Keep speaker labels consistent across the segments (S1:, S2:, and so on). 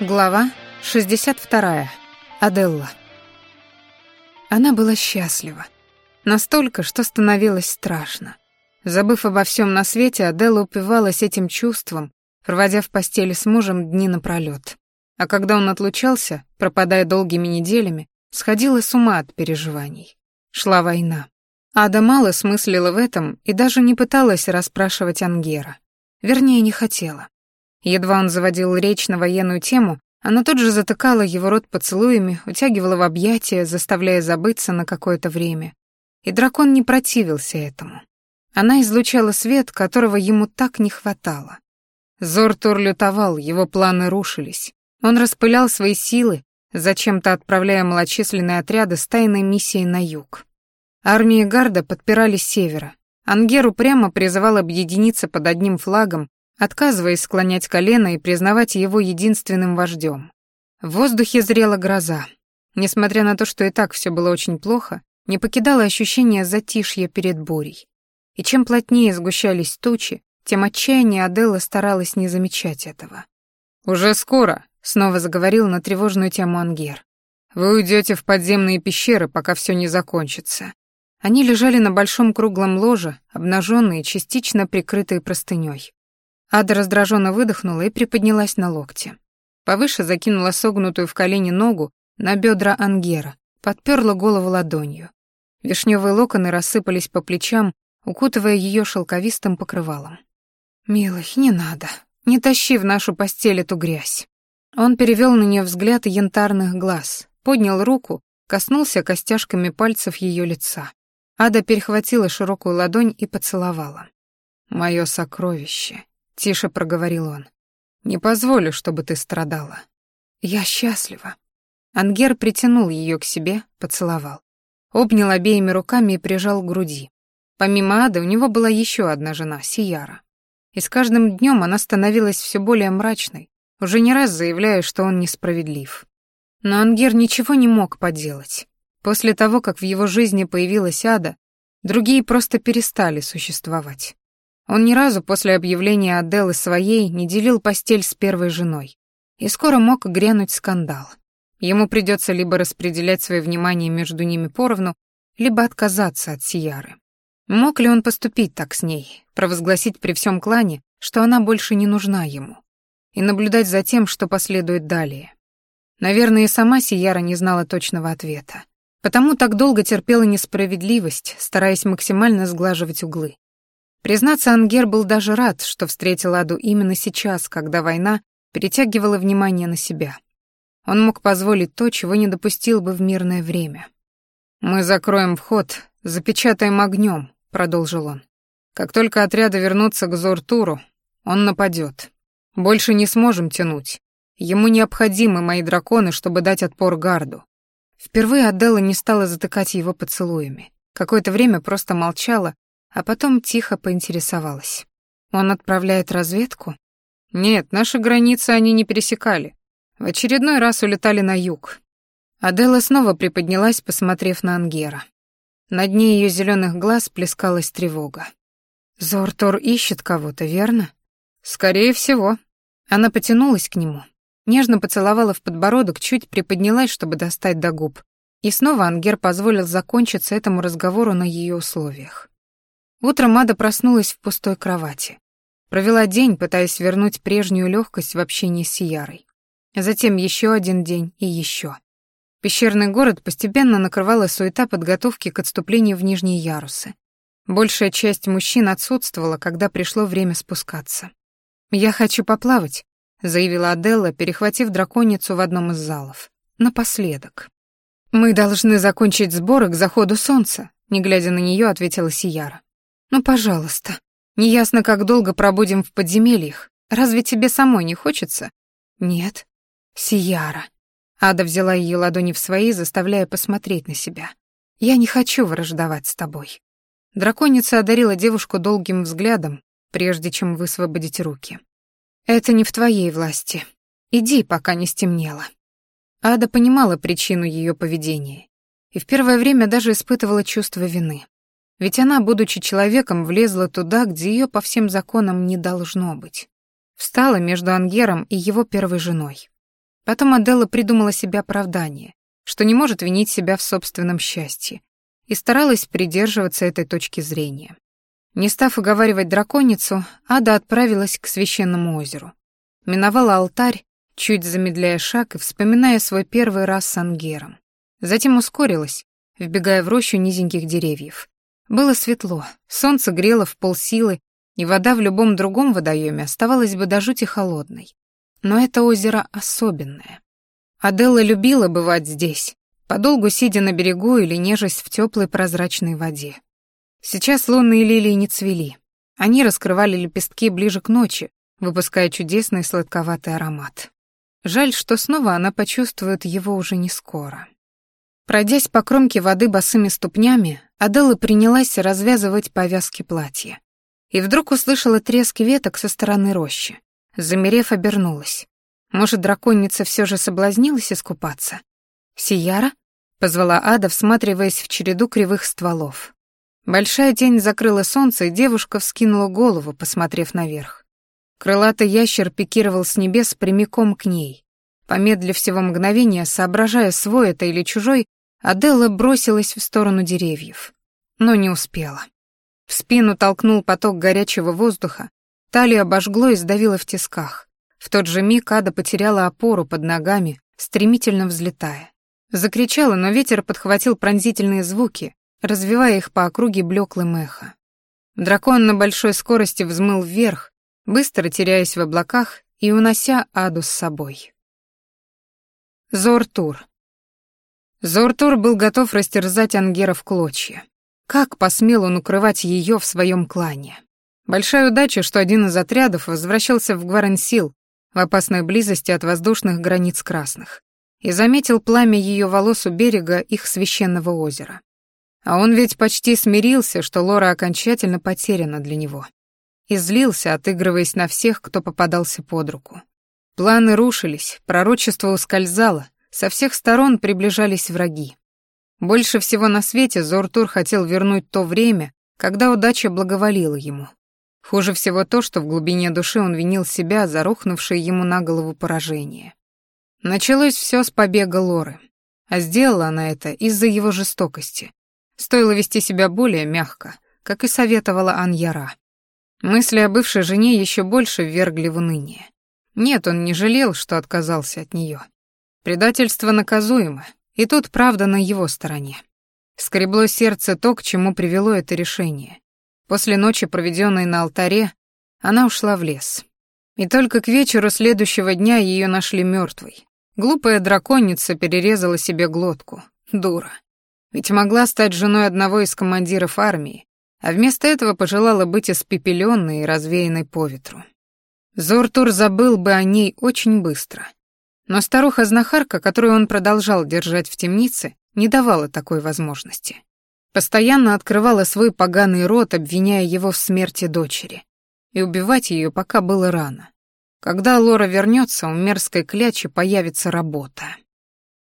S1: Глава 62. Аделла. Она была счастлива. Настолько, что становилось страшно. Забыв обо всем на свете, Аделла упивалась этим чувством, проводя в постели с мужем дни напролёт. А когда он отлучался, пропадая долгими неделями, сходила с ума от переживаний. Шла война. Ада мало смыслила в этом и даже не пыталась расспрашивать Ангера. Вернее, не хотела. Едва он заводил речь на военную тему, она тут же затыкала его рот поцелуями, утягивала в объятия, заставляя забыться на какое-то время. И дракон не противился этому. Она излучала свет, которого ему так не хватало. Зортур лютовал, его планы рушились. Он распылял свои силы, зачем-то отправляя малочисленные отряды с тайной миссией на юг. Армии Гарда подпирали севера. Ангеру прямо призывал объединиться под одним флагом отказываясь склонять колено и признавать его единственным вождем. В воздухе зрела гроза. Несмотря на то, что и так все было очень плохо, не покидало ощущение затишья перед бурей. И чем плотнее сгущались тучи, тем отчаяннее Аделла старалась не замечать этого. «Уже скоро», — снова заговорил на тревожную тему Ангер. «Вы уйдете в подземные пещеры, пока все не закончится». Они лежали на большом круглом ложе, обнаженные, частично прикрытые простыней. Ада раздраженно выдохнула и приподнялась на локте. Повыше закинула согнутую в колени ногу на бедра Ангера, подперла голову ладонью. Вишневые локоны рассыпались по плечам, укутывая ее шелковистым покрывалом. «Милый, не надо. Не тащи в нашу постель эту грязь». Он перевел на нее взгляд янтарных глаз, поднял руку, коснулся костяшками пальцев ее лица. Ада перехватила широкую ладонь и поцеловала. «Мое сокровище», тише проговорил он. Не позволю, чтобы ты страдала. Я счастлива. Ангер притянул ее к себе, поцеловал. Обнял обеими руками и прижал к груди. Помимо Ады у него была еще одна жена, Сияра. И с каждым днем она становилась все более мрачной, уже не раз заявляя, что он несправедлив. Но Ангер ничего не мог поделать. После того, как в его жизни появилась Ада, другие просто перестали существовать. Он ни разу после объявления Аделы своей не делил постель с первой женой. И скоро мог грянуть скандал. Ему придется либо распределять свое внимание между ними поровну, либо отказаться от Сияры. Мог ли он поступить так с ней, провозгласить при всем клане, что она больше не нужна ему, и наблюдать за тем, что последует далее? Наверное, и сама Сияра не знала точного ответа. Потому так долго терпела несправедливость, стараясь максимально сглаживать углы. Признаться, Ангер был даже рад, что встретил Аду именно сейчас, когда война перетягивала внимание на себя. Он мог позволить то, чего не допустил бы в мирное время. «Мы закроем вход, запечатаем огнем», — продолжил он. «Как только отряды вернутся к Зортуру, он нападет. Больше не сможем тянуть. Ему необходимы мои драконы, чтобы дать отпор гарду». Впервые Аделла не стала затыкать его поцелуями. Какое-то время просто молчала, а потом тихо поинтересовалась. «Он отправляет разведку?» «Нет, наши границы они не пересекали. В очередной раз улетали на юг». Адела снова приподнялась, посмотрев на Ангера. На дне ее зеленых глаз плескалась тревога. «Зортор ищет кого-то, верно?» «Скорее всего». Она потянулась к нему, нежно поцеловала в подбородок, чуть приподнялась, чтобы достать до губ. И снова Ангер позволил закончиться этому разговору на ее условиях. Утром Ада проснулась в пустой кровати. Провела день, пытаясь вернуть прежнюю легкость в общении с Сиярой. Затем еще один день и еще. Пещерный город постепенно накрывала суета подготовки к отступлению в нижние ярусы. Большая часть мужчин отсутствовала, когда пришло время спускаться. «Я хочу поплавать», — заявила Аделла, перехватив драконицу в одном из залов. «Напоследок». «Мы должны закончить сборы к заходу солнца», — не глядя на нее, ответила Сияра. «Ну, пожалуйста. Неясно, как долго пробудем в подземельях. Разве тебе самой не хочется?» «Нет». «Сияра». Ада взяла ее ладони в свои, заставляя посмотреть на себя. «Я не хочу враждовать с тобой». Драконица одарила девушку долгим взглядом, прежде чем высвободить руки. «Это не в твоей власти. Иди, пока не стемнело». Ада понимала причину ее поведения и в первое время даже испытывала чувство вины. Ведь она, будучи человеком, влезла туда, где ее по всем законам не должно быть. Встала между Ангером и его первой женой. Потом Аделла придумала себе оправдание, что не может винить себя в собственном счастье, и старалась придерживаться этой точки зрения. Не став уговаривать драконицу, Ада отправилась к священному озеру. Миновала алтарь, чуть замедляя шаг и вспоминая свой первый раз с Ангером. Затем ускорилась, вбегая в рощу низеньких деревьев. Было светло, солнце грело в полсилы, и вода в любом другом водоеме оставалась бы до жути холодной. Но это озеро особенное. Аделла любила бывать здесь, подолгу сидя на берегу или нежесть в теплой прозрачной воде. Сейчас лунные лилии не цвели. Они раскрывали лепестки ближе к ночи, выпуская чудесный сладковатый аромат. Жаль, что снова она почувствует его уже не скоро. Пройдясь по кромке воды босыми ступнями, Аделла принялась развязывать повязки платья. И вдруг услышала треск веток со стороны рощи. Замерев, обернулась. Может, драконица все же соблазнилась искупаться? «Сияра?» — позвала Ада, всматриваясь в череду кривых стволов. Большая тень закрыла солнце, и девушка вскинула голову, посмотрев наверх. Крылатый ящер пикировал с небес прямиком к ней. Помедлив всего мгновения, соображая, свой это или чужой, Аделла бросилась в сторону деревьев. Но не успела. В спину толкнул поток горячего воздуха, талию обожгло и сдавило в тисках. В тот же миг Ада потеряла опору под ногами, стремительно взлетая. Закричала, но ветер подхватил пронзительные звуки, развивая их по округе блеклым эхо. Дракон на большой скорости взмыл вверх, быстро теряясь в облаках и унося Аду с собой. Зортур. Зортур был готов растерзать Ангера в клочья. Как посмел он укрывать ее в своем клане? Большая удача, что один из отрядов возвращался в Гварансил, в опасной близости от воздушных границ красных, и заметил пламя ее волос у берега их священного озера. А он ведь почти смирился, что Лора окончательно потеряна для него. И злился, отыгрываясь на всех, кто попадался под руку. Планы рушились, пророчество ускользало, со всех сторон приближались враги. Больше всего на свете Зортур хотел вернуть то время, когда удача благоволила ему. Хуже всего то, что в глубине души он винил себя за рухнувшее ему на голову поражение. Началось все с побега Лоры, а сделала она это из-за его жестокости. Стоило вести себя более мягко, как и советовала Аньяра. Мысли о бывшей жене еще больше ввергли в уныние. Нет, он не жалел, что отказался от нее. Предательство наказуемо, и тут правда на его стороне. Скребло сердце то, к чему привело это решение. После ночи, проведенной на алтаре, она ушла в лес. И только к вечеру следующего дня ее нашли мертвой. Глупая драконица перерезала себе глотку. Дура. Ведь могла стать женой одного из командиров армии, а вместо этого пожелала быть испепеленной и развеянной по ветру. Зортур забыл бы о ней очень быстро. Но старуха-знахарка, которую он продолжал держать в темнице, не давала такой возможности. Постоянно открывала свой поганый рот, обвиняя его в смерти дочери. И убивать ее пока было рано. Когда Лора вернется, у мерзкой клячи появится работа.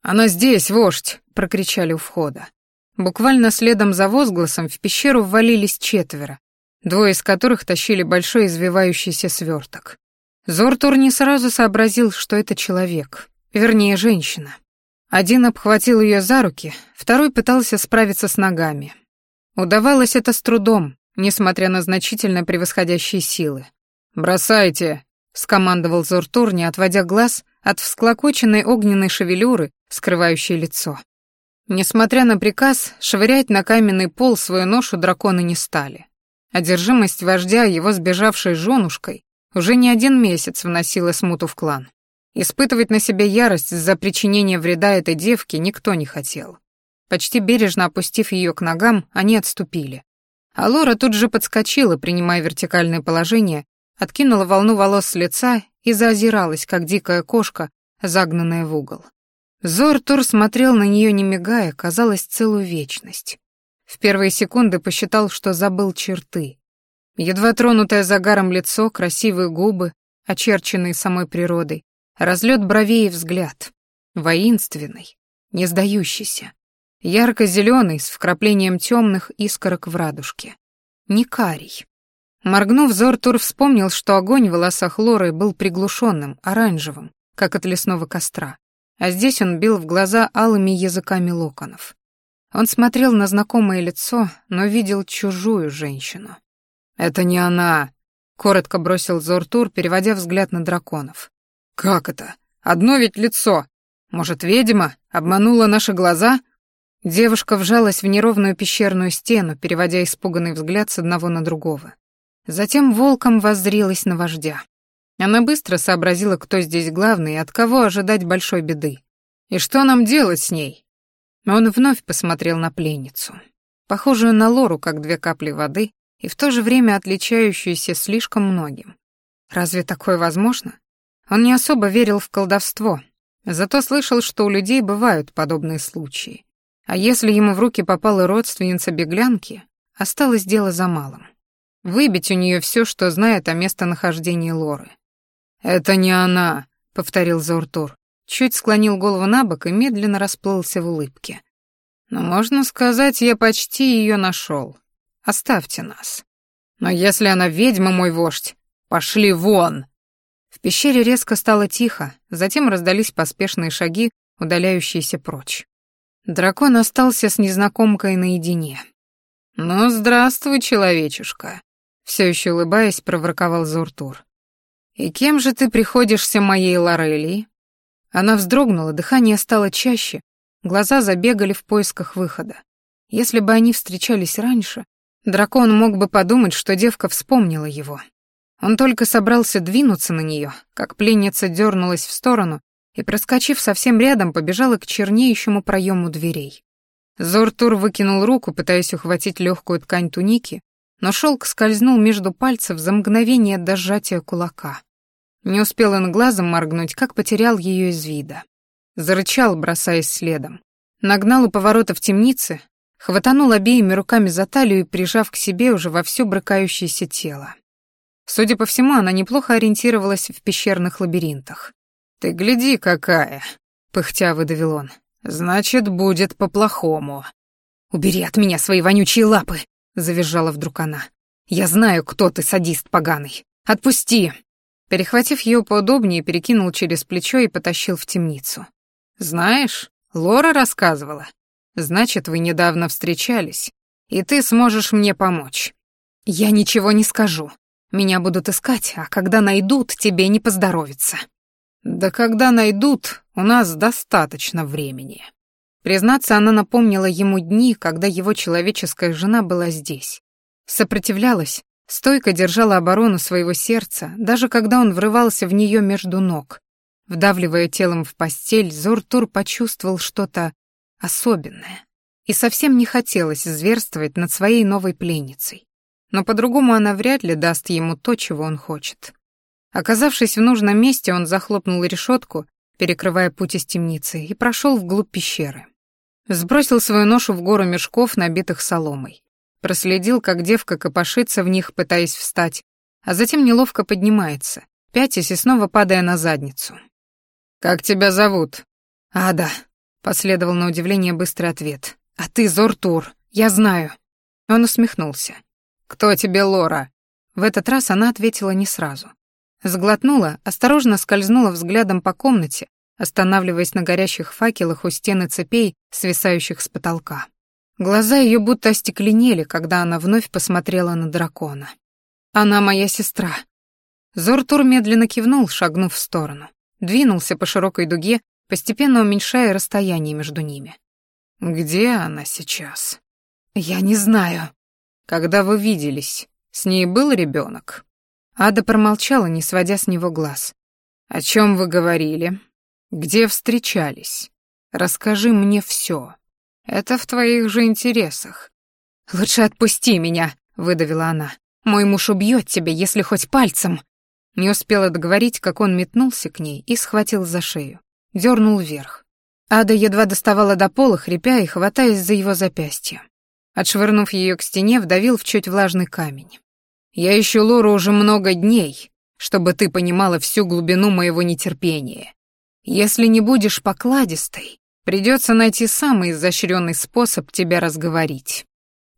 S1: «Она здесь, вождь!» — прокричали у входа. Буквально следом за возгласом в пещеру ввалились четверо, двое из которых тащили большой извивающийся сверток. Зортур не сразу сообразил, что это человек, вернее, женщина. Один обхватил ее за руки, второй пытался справиться с ногами. Удавалось это с трудом, несмотря на значительно превосходящие силы. «Бросайте!» — скомандовал Зортур, не отводя глаз от всклокоченной огненной шевелюры, скрывающей лицо. Несмотря на приказ, швырять на каменный пол свою ношу драконы не стали. Одержимость вождя его сбежавшей женушкой уже не один месяц вносила смуту в клан. Испытывать на себе ярость за причинение вреда этой девке никто не хотел. Почти бережно опустив ее к ногам, они отступили. А Лора тут же подскочила, принимая вертикальное положение, откинула волну волос с лица и заозиралась, как дикая кошка, загнанная в угол. Зортур смотрел на нее не мигая, казалось, целую вечность. В первые секунды посчитал, что забыл черты. Едва тронутое загаром лицо, красивые губы, очерченные самой природой, Разлет бровей и взгляд. Воинственный, не сдающийся. Ярко-зеленый, с вкраплением темных искорок в радужке. Не карий. Моргнув, взор Тур вспомнил, что огонь в волосах Лоры был приглушенным, оранжевым, как от лесного костра, а здесь он бил в глаза алыми языками локонов. Он смотрел на знакомое лицо, но видел чужую женщину. «Это не она», — коротко бросил Зортур, переводя взгляд на драконов. «Как это? Одно ведь лицо. Может, ведьма обманула наши глаза?» Девушка вжалась в неровную пещерную стену, переводя испуганный взгляд с одного на другого. Затем волком воззрилась на вождя. Она быстро сообразила, кто здесь главный и от кого ожидать большой беды. И что нам делать с ней? Он вновь посмотрел на пленницу, похожую на Лору, как две капли воды, и в то же время отличающуюся слишком многим. Разве такое возможно? Он не особо верил в колдовство, зато слышал, что у людей бывают подобные случаи. А если ему в руки попала родственница беглянки, осталось дело за малым. Выбить у нее все, что знает о местонахождении Лоры. «Это не она», — повторил Зауртур. Чуть склонил голову на бок и медленно расплылся в улыбке. «Но можно сказать, я почти ее нашел. Оставьте нас. Но если она ведьма, мой вождь, пошли вон!» В пещере резко стало тихо, затем раздались поспешные шаги, удаляющиеся прочь. Дракон остался с незнакомкой наедине. «Ну, здравствуй, человечушка», — все еще улыбаясь, проворковал Зуртур. «И кем же ты приходишься моей Лорелии?» Она вздрогнула, дыхание стало чаще, глаза забегали в поисках выхода. Если бы они встречались раньше, дракон мог бы подумать, что девка вспомнила его. Он только собрался двинуться на нее, как пленница дернулась в сторону и, проскочив совсем рядом, побежала к чернеющему проему дверей. Зортур выкинул руку, пытаясь ухватить легкую ткань туники, но шелк скользнул между пальцев за мгновение до сжатия кулака. Не успел он глазом моргнуть, как потерял ее из вида. Зарычал, бросаясь следом. Нагнал у поворота в темнице, хватанул обеими руками за талию и прижав к себе уже во все брыкающееся тело. Судя по всему, она неплохо ориентировалась в пещерных лабиринтах. «Ты гляди, какая!» — пыхтя выдавил он. «Значит, будет по-плохому». «Убери от меня свои вонючие лапы!» — завизжала вдруг она. «Я знаю, кто ты, садист поганый. Отпусти!» Перехватив ее поудобнее, перекинул через плечо и потащил в темницу. «Знаешь, Лора рассказывала. Значит, вы недавно встречались, и ты сможешь мне помочь». «Я ничего не скажу. Меня будут искать, а когда найдут, тебе не поздоровится». «Да когда найдут, у нас достаточно времени». Признаться, она напомнила ему дни, когда его человеческая жена была здесь. Сопротивлялась, Стойко держала оборону своего сердца, даже когда он врывался в нее между ног. Вдавливая телом в постель, Зортур почувствовал что-то особенное. И совсем не хотелось зверствовать над своей новой пленницей. Но по-другому она вряд ли даст ему то, чего он хочет. Оказавшись в нужном месте, он захлопнул решетку, перекрывая путь из темницы, и прошел вглубь пещеры. Сбросил свою ношу в гору мешков, набитых соломой. Проследил, как девка копошится в них, пытаясь встать, а затем неловко поднимается, пятясь и снова падая на задницу. «Как тебя зовут?» «Ада», — последовал на удивление быстрый ответ. «А ты Зортур, я знаю». Он усмехнулся. «Кто тебе Лора?» В этот раз она ответила не сразу. Сглотнула, осторожно скользнула взглядом по комнате, останавливаясь на горящих факелах у стены цепей, свисающих с потолка. Глаза ее будто остекленели, когда она вновь посмотрела на дракона. «Она моя сестра». Зортур медленно кивнул, шагнув в сторону. Двинулся по широкой дуге, постепенно уменьшая расстояние между ними. «Где она сейчас?» «Я не знаю». «Когда вы виделись, с ней был ребенок?» Ада промолчала, не сводя с него глаз. «О чем вы говорили? Где встречались? Расскажи мне все. Это в твоих же интересах. Лучше отпусти меня, выдавила она. Мой муж убьет тебя, если хоть пальцем. Не успела договорить, как он метнулся к ней и схватил за шею, дернул вверх. Ада едва доставала до пола, хрипя и хватаясь за его запястье. Отшвырнув ее к стене, вдавил в чуть влажный камень. «Я ищу Лору уже много дней, чтобы ты понимала всю глубину моего нетерпения. Если не будешь покладистой, Придется найти самый изощренный способ тебя разговорить.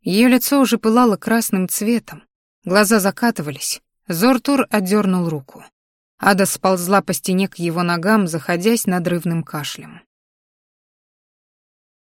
S1: Ее лицо уже пылало красным цветом, глаза закатывались. Зортур отдернул руку. Ада сползла по стене к его ногам, заходясь надрывным кашлем.